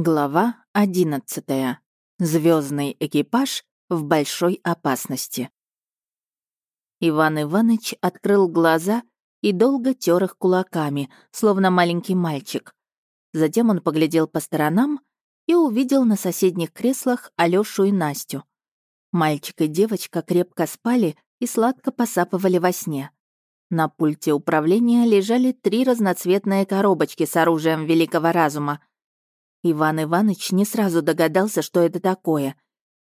Глава одиннадцатая. Звездный экипаж в большой опасности. Иван Иванович открыл глаза и долго тер их кулаками, словно маленький мальчик. Затем он поглядел по сторонам и увидел на соседних креслах Алёшу и Настю. Мальчик и девочка крепко спали и сладко посапывали во сне. На пульте управления лежали три разноцветные коробочки с оружием великого разума — Иван Иванович не сразу догадался, что это такое.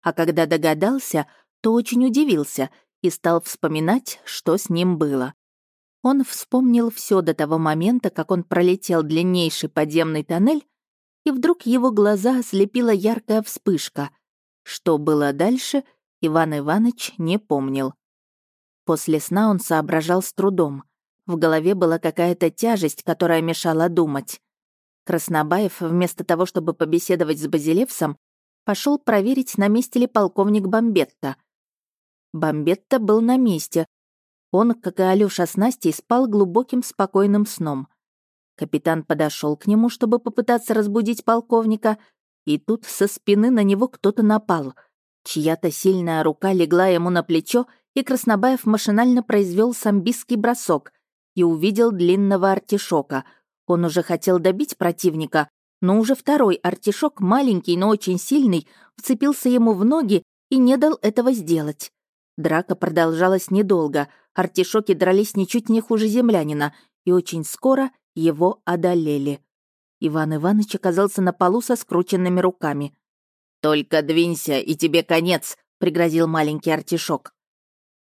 А когда догадался, то очень удивился и стал вспоминать, что с ним было. Он вспомнил все до того момента, как он пролетел длиннейший подземный тоннель, и вдруг его глаза ослепила яркая вспышка. Что было дальше, Иван Иванович не помнил. После сна он соображал с трудом. В голове была какая-то тяжесть, которая мешала думать. Краснобаев, вместо того, чтобы побеседовать с Базилевсом, пошел проверить, на месте ли полковник Бомбетта. Бомбетта был на месте. Он, как и Алёша с Настей, спал глубоким спокойным сном. Капитан подошел к нему, чтобы попытаться разбудить полковника, и тут со спины на него кто-то напал. Чья-то сильная рука легла ему на плечо, и Краснобаев машинально произвел самбистский бросок и увидел длинного артишока — он уже хотел добить противника, но уже второй артишок, маленький, но очень сильный, вцепился ему в ноги и не дал этого сделать. Драка продолжалась недолго, артишоки дрались ничуть не хуже землянина, и очень скоро его одолели. Иван Иванович оказался на полу со скрученными руками. «Только двинься, и тебе конец», — пригрозил маленький артишок.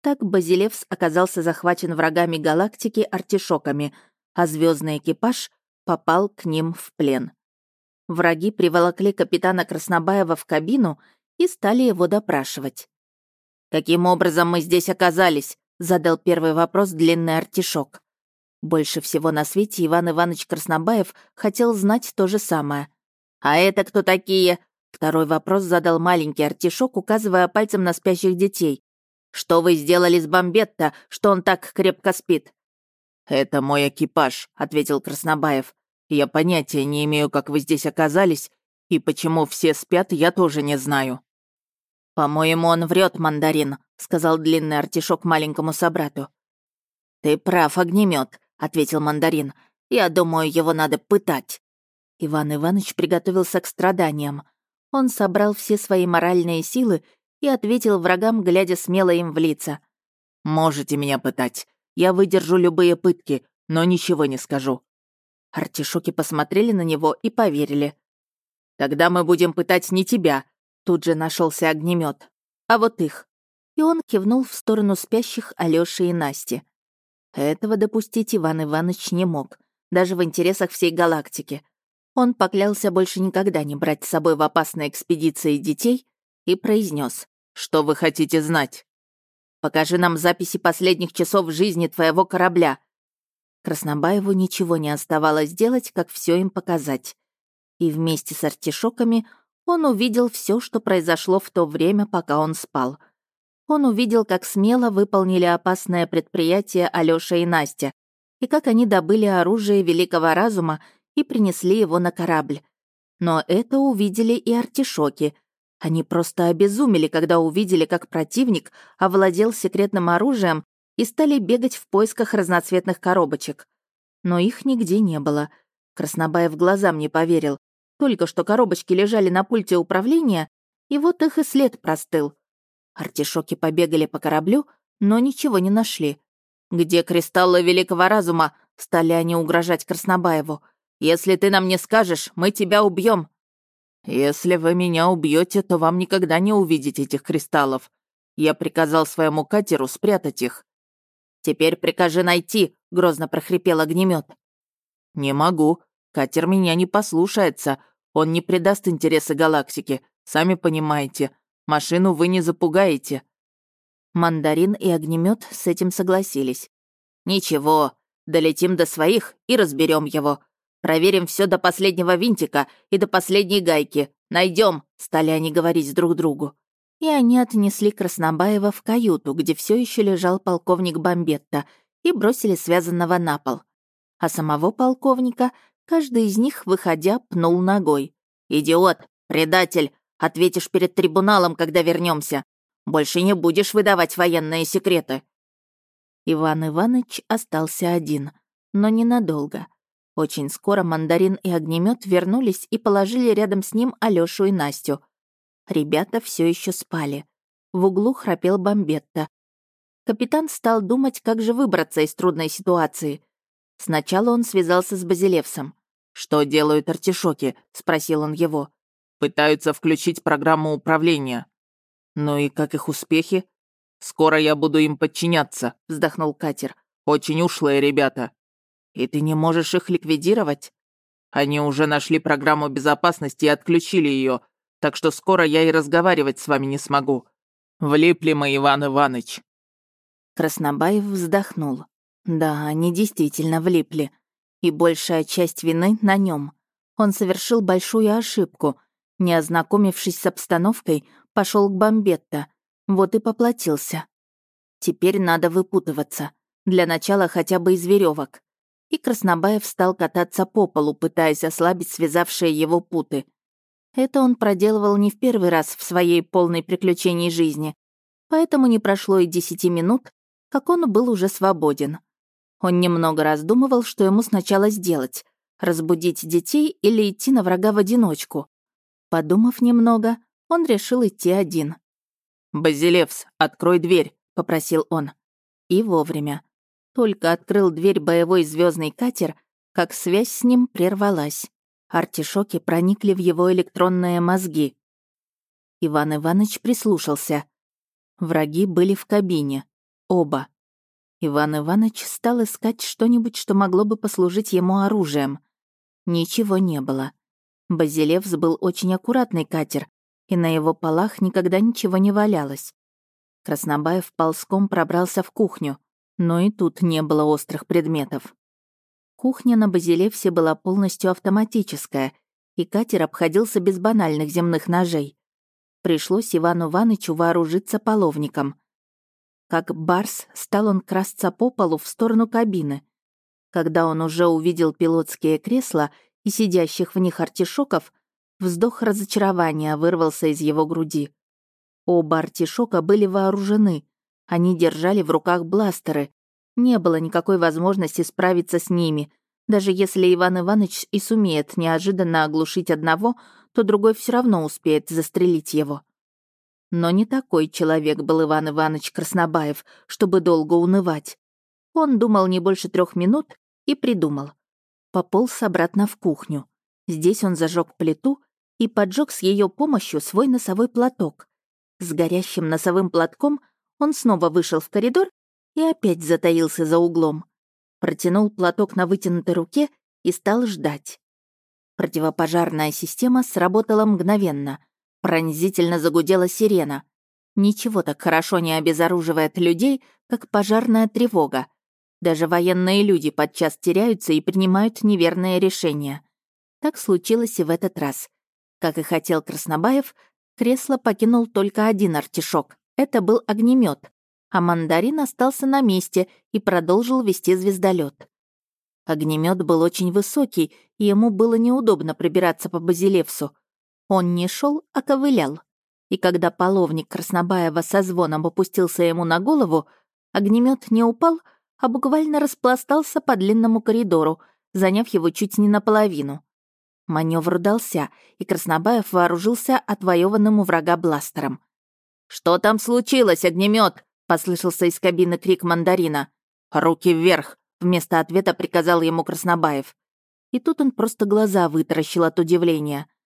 Так Базилевс оказался захвачен врагами галактики артишоками — а звездный экипаж попал к ним в плен. Враги приволокли капитана Краснобаева в кабину и стали его допрашивать. «Каким образом мы здесь оказались?» — задал первый вопрос длинный артишок. Больше всего на свете Иван Иванович Краснобаев хотел знать то же самое. «А это кто такие?» Второй вопрос задал маленький артишок, указывая пальцем на спящих детей. «Что вы сделали с Бомбетто, что он так крепко спит?» «Это мой экипаж», — ответил Краснобаев. «Я понятия не имею, как вы здесь оказались, и почему все спят, я тоже не знаю». «По-моему, он врет, мандарин», — сказал длинный артишок маленькому собрату. «Ты прав, огнемет, ответил мандарин. «Я думаю, его надо пытать». Иван Иванович приготовился к страданиям. Он собрал все свои моральные силы и ответил врагам, глядя смело им в лица. «Можете меня пытать. Я выдержу любые пытки, но ничего не скажу». Артишоки посмотрели на него и поверили. «Тогда мы будем пытать не тебя», — тут же нашелся огнемет, «а вот их». И он кивнул в сторону спящих Алёши и Насти. Этого допустить Иван Иванович не мог, даже в интересах всей галактики. Он поклялся больше никогда не брать с собой в опасной экспедиции детей и произнес: «Что вы хотите знать?» Покажи нам записи последних часов жизни твоего корабля». Краснобаеву ничего не оставалось делать, как все им показать. И вместе с артишоками он увидел все, что произошло в то время, пока он спал. Он увидел, как смело выполнили опасное предприятие Алёша и Настя, и как они добыли оружие великого разума и принесли его на корабль. Но это увидели и артишоки — они просто обезумели, когда увидели, как противник овладел секретным оружием и стали бегать в поисках разноцветных коробочек. Но их нигде не было. Краснобаев глазам не поверил. Только что коробочки лежали на пульте управления, и вот их и след простыл. Артишоки побегали по кораблю, но ничего не нашли. «Где кристаллы великого разума?» — стали они угрожать Краснобаеву. «Если ты нам не скажешь, мы тебя убьем. «Если вы меня убьете, то вам никогда не увидеть этих кристаллов. Я приказал своему катеру спрятать их». «Теперь прикажи найти», — грозно прохрипел огнемет. «Не могу. Катер меня не послушается. Он не предаст интересы галактики. Сами понимаете. Машину вы не запугаете». Мандарин и огнемет с этим согласились. «Ничего, долетим до своих и разберем его. Проверим все до последнего винтика и до последней гайки. Найдем, стали они говорить друг другу. И они отнесли Краснобаева в каюту, где все еще лежал полковник Бомбетта, и бросили связанного на пол. А самого полковника каждый из них, выходя, пнул ногой. «Идиот! Предатель! Ответишь перед трибуналом, когда вернемся. Больше не будешь выдавать военные секреты!» Иван Иванович остался один, но ненадолго. Очень скоро мандарин и огнемет вернулись и положили рядом с ним Алёшу и Настю. Ребята все еще спали. В углу храпел Бомбетта. Капитан стал думать, как же выбраться из трудной ситуации. Сначала он связался с Базилевсом. «Что делают артишоки?» — спросил он его. «Пытаются включить программу управления». «Ну и как их успехи?» «Скоро я буду им подчиняться», — вздохнул катер. «Очень ушлые ребята». «И ты не можешь их ликвидировать?» «Они уже нашли программу безопасности и отключили ее, так что скоро я и разговаривать с вами не смогу. Влипли мы, Иван Иваныч». Краснобаев вздохнул. Да, они действительно влипли. И большая часть вины на нем. Он совершил большую ошибку. Не ознакомившись с обстановкой, пошел к Бомбетто. Вот и поплатился. Теперь надо выпутываться. Для начала хотя бы из веревок. И Краснобаев стал кататься по полу, пытаясь ослабить связавшие его путы. Это он проделывал не в первый раз в своей полной приключений жизни. Поэтому не прошло и десяти минут, как он был уже свободен. Он немного раздумывал, что ему сначала сделать — разбудить детей или идти на врага в одиночку. Подумав немного, он решил идти один. «Базилевс, открой дверь», — попросил он. И вовремя. Только открыл дверь боевой звездный катер, как связь с ним прервалась. Артишоки проникли в его электронные мозги. Иван Иванович прислушался. Враги были в кабине. Оба. Иван Иванович стал искать что-нибудь, что могло бы послужить ему оружием. Ничего не было. Базилевс был очень аккуратный катер, и на его полах никогда ничего не валялось. Краснобаев ползком пробрался в кухню, но и тут не было острых предметов. Кухня на Базилевсе была полностью автоматическая, и катер обходился без банальных земных ножей. Пришлось Ивану Иванычу вооружиться половником — как барс, стал он красться по полу в сторону кабины. Когда он уже увидел пилотские кресла и сидящих в них артишоков, вздох разочарования вырвался из его груди. Оба артишока были вооружены. Они держали в руках бластеры. Не было никакой возможности справиться с ними. Даже если Иван Иванович и сумеет неожиданно оглушить одного, то другой все равно успеет застрелить его. Но не такой человек был Иван Иванович Краснобаев, чтобы долго унывать. Он думал не больше трех минут и придумал. Пополз обратно в кухню. Здесь он зажег плиту и поджег с ее помощью свой носовой платок. С горящим носовым платком он снова вышел в коридор и опять затаился за углом. Протянул платок на вытянутой руке и стал ждать. Противопожарная система сработала мгновенно. Пронзительно загудела сирена. Ничего так хорошо не обезоруживает людей, как пожарная тревога. Даже военные люди подчас теряются и принимают неверные решения. Так случилось и в этот раз. Как и хотел Краснобаев, кресло покинул только один артишок. Это был огнемет, а мандарин остался на месте и продолжил вести звездолет. Огнемет был очень высокий, и ему было неудобно пробираться по Базилевсу. Он не шел, а ковылял. И когда половник Краснобаева со звоном опустился ему на голову, огнемет не упал, а буквально распластался по длинному коридору, заняв его чуть не наполовину. Маневр удался, и Краснобаев вооружился отвоеванным у врага бластером. «Что там случилось, огнемет? послышался из кабины крик мандарина. «Руки вверх!» — вместо ответа приказал ему Краснобаев. И тут он просто глаза вытаращил от удивления —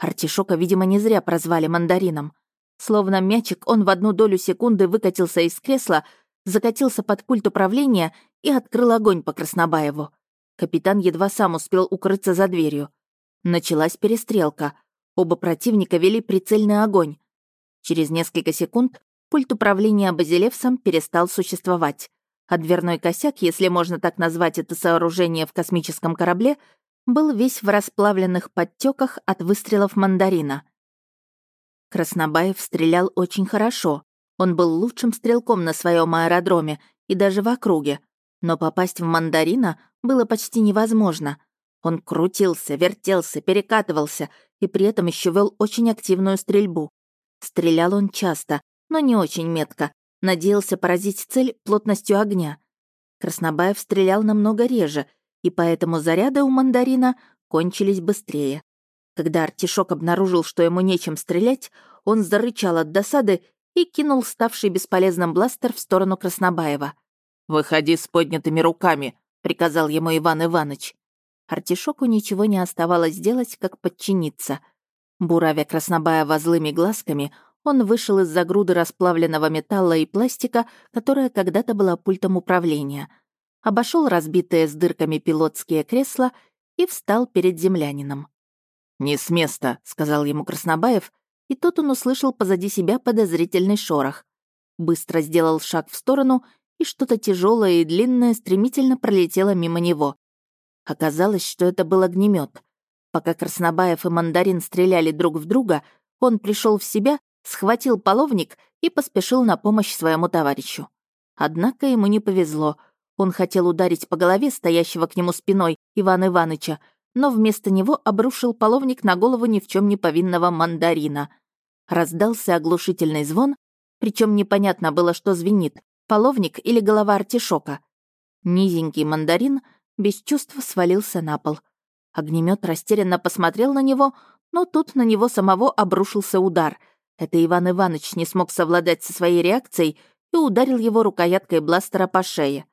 Артишока, видимо, не зря прозвали мандарином. Словно мячик, он в одну долю секунды выкатился из кресла, закатился под пульт управления и открыл огонь по Краснобаеву. Капитан едва сам успел укрыться за дверью. Началась перестрелка. Оба противника вели прицельный огонь. Через несколько секунд пульт управления Базилевсом перестал существовать, а дверной косяк, если можно так назвать это сооружение в космическом корабле, был весь в расплавленных подтеках от выстрелов мандарина. Краснобаев стрелял очень хорошо. Он был лучшим стрелком на своем аэродроме и даже в округе. Но попасть в мандарина было почти невозможно. Он крутился, вертелся, перекатывался и при этом еще вел очень активную стрельбу. Стрелял он часто, но не очень метко, надеялся поразить цель плотностью огня. Краснобаев стрелял намного реже, и поэтому заряды у мандарина кончились быстрее. Когда артишок обнаружил, что ему нечем стрелять, он зарычал от досады и кинул ставший бесполезным бластер в сторону Краснобаева. «Выходи с поднятыми руками», — приказал ему Иван Иванович. Артишоку ничего не оставалось делать, как подчиниться. Буравя Краснобаева злыми глазками, он вышел из-за груды расплавленного металла и пластика, которая когда-то была пультом управления, обошел разбитые с дырками пилотские кресла и встал перед землянином. «Не с места», — сказал ему Краснобаев, и тут он услышал позади себя подозрительный шорох. Быстро сделал шаг в сторону, и что-то тяжелое и длинное стремительно пролетело мимо него. Оказалось, что это был огнемет. Пока Краснобаев и Мандарин стреляли друг в друга, он пришел в себя, схватил половник и поспешил на помощь своему товарищу. Однако ему не повезло. Он хотел ударить по голове стоящего к нему спиной Ивана Иваныча, но вместо него обрушил половник на голову ни в чем не повинного мандарина. Раздался оглушительный звон, причем непонятно было, что звенит, половник или голова артишока. Низенький мандарин без чувств свалился на пол. Огнемет растерянно посмотрел на него, но тут на него самого обрушился удар. Это Иван Иванович не смог совладать со своей реакцией и ударил его рукояткой бластера по шее.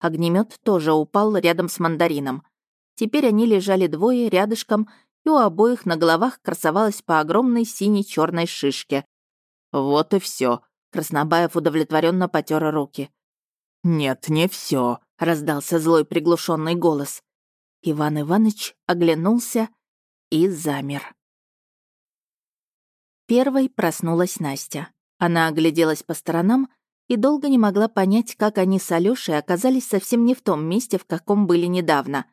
Огнемет тоже упал рядом с мандарином. Теперь они лежали двое рядышком, и у обоих на головах красовалась по огромной синей черной шишке. Вот и все. Краснобаев удовлетворенно потер руки. Нет, не все, раздался злой приглушенный голос. Иван Иванович оглянулся и замер. Первой проснулась Настя. Она огляделась по сторонам и долго не могла понять, как они с Алёшей оказались совсем не в том месте, в каком были недавно.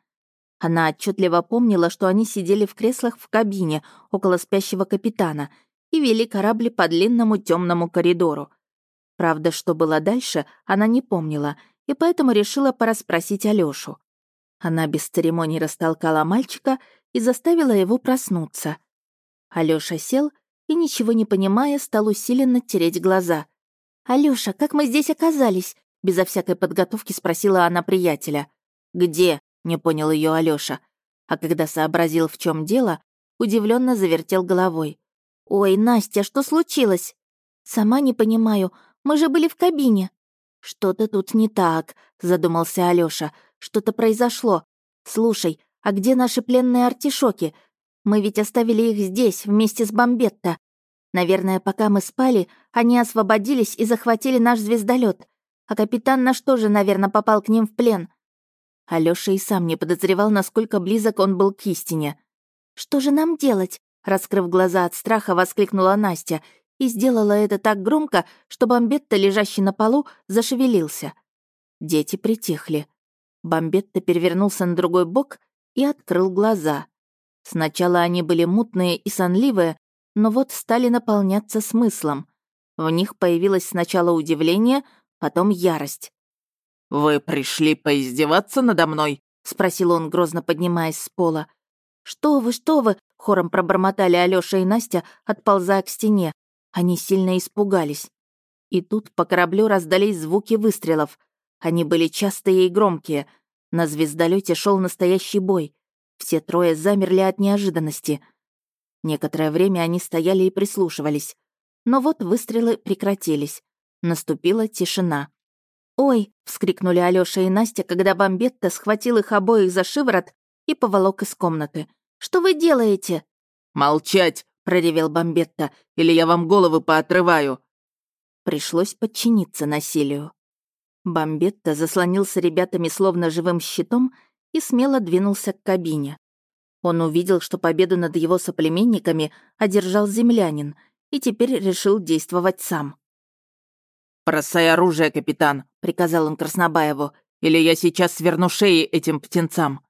Она отчетливо помнила, что они сидели в креслах в кабине около спящего капитана и вели корабль по длинному темному коридору. Правда, что было дальше, она не помнила, и поэтому решила порасспросить Алёшу. Она без церемоний растолкала мальчика и заставила его проснуться. Алёша сел и, ничего не понимая, стал усиленно тереть глаза. «Алёша, как мы здесь оказались?» Безо всякой подготовки спросила она приятеля. «Где?» не понял ее Алёша. А когда сообразил, в чем дело, удивленно завертел головой. «Ой, Настя, что случилось?» «Сама не понимаю. Мы же были в кабине». «Что-то тут не так», — задумался Алёша. «Что-то произошло. Слушай, а где наши пленные артишоки? Мы ведь оставили их здесь, вместе с Бомбетто. Наверное, пока мы спали, они освободились и захватили наш звездолет. А капитан наш тоже, наверное, попал к ним в плен. Алёша и сам не подозревал, насколько близок он был к истине. «Что же нам делать?» Раскрыв глаза от страха, воскликнула Настя и сделала это так громко, что Бомбетта, лежащий на полу, зашевелился. Дети притихли. Бомбетта перевернулся на другой бок и открыл глаза. Сначала они были мутные и сонливые, но вот стали наполняться смыслом. В них появилось сначала удивление, потом ярость. «Вы пришли поиздеваться надо мной?» — спросил он, грозно поднимаясь с пола. «Что вы, что вы!» — хором пробормотали Алёша и Настя, отползая к стене. Они сильно испугались. И тут по кораблю раздались звуки выстрелов. Они были частые и громкие. На звездолете шел настоящий бой. Все трое замерли от неожиданности. Некоторое время они стояли и прислушивались. Но вот выстрелы прекратились. Наступила тишина. «Ой!» — вскрикнули Алёша и Настя, когда Бомбетта схватил их обоих за шиворот и поволок из комнаты. «Что вы делаете?» «Молчать!» — проревел Бомбетта. «Или я вам головы поотрываю!» Пришлось подчиниться насилию. Бомбетта заслонился ребятами словно живым щитом и смело двинулся к кабине. Он увидел, что победу над его соплеменниками одержал землянин и теперь решил действовать сам. «Бросай оружие, капитан», — приказал он Краснобаеву, «или я сейчас сверну шеи этим птенцам».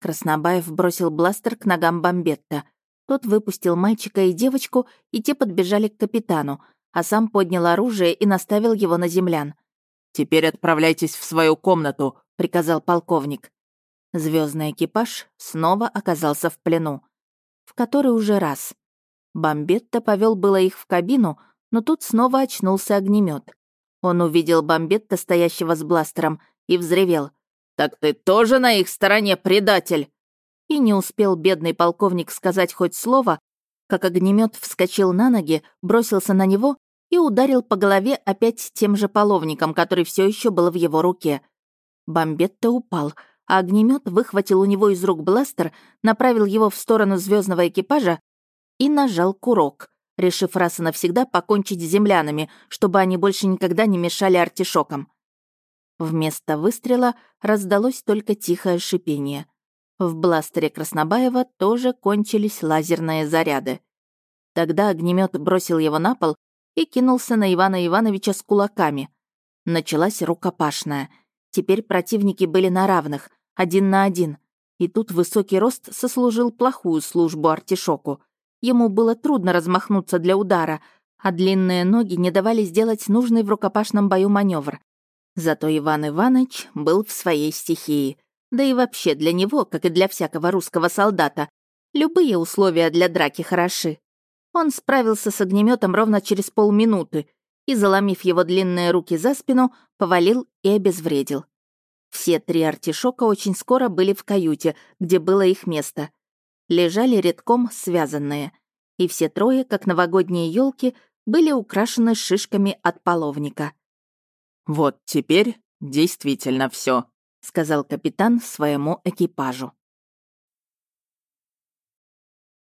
Краснобаев бросил бластер к ногам Бомбетта. Тот выпустил мальчика и девочку, и те подбежали к капитану, а сам поднял оружие и наставил его на землян. «Теперь отправляйтесь в свою комнату», — приказал полковник. Звездный экипаж снова оказался в плену. В который уже раз. Бомбетта повел было их в кабину, но тут снова очнулся огнемет. Он увидел Бомбетта, стоящего с бластером, и взревел. «Так ты тоже на их стороне, предатель!» И не успел бедный полковник сказать хоть слово, как огнемет вскочил на ноги, бросился на него и ударил по голове опять тем же половником, который все еще был в его руке. Бомбетта упал, а огнемет выхватил у него из рук бластер, направил его в сторону звездного экипажа и нажал курок, решив раз и навсегда покончить с землянами, чтобы они больше никогда не мешали артишокам. Вместо выстрела раздалось только тихое шипение. В бластере Краснобаева тоже кончились лазерные заряды. Тогда огнемет бросил его на пол и кинулся на Ивана Ивановича с кулаками. Началась рукопашная. Теперь противники были на равных, один на один. И тут высокий рост сослужил плохую службу артишоку. Ему было трудно размахнуться для удара, а длинные ноги не давали сделать нужный в рукопашном бою маневр. Зато Иван Иванович был в своей стихии. Да и вообще для него, как и для всякого русского солдата, любые условия для драки хороши. Он справился с огнеметом ровно через полминуты и, заломив его длинные руки за спину, повалил и обезвредил. Все три артишока очень скоро были в каюте, где было их место. Лежали редком связанные. И все трое, как новогодние елки, были украшены шишками от половника. «Вот теперь действительно все, сказал капитан своему экипажу.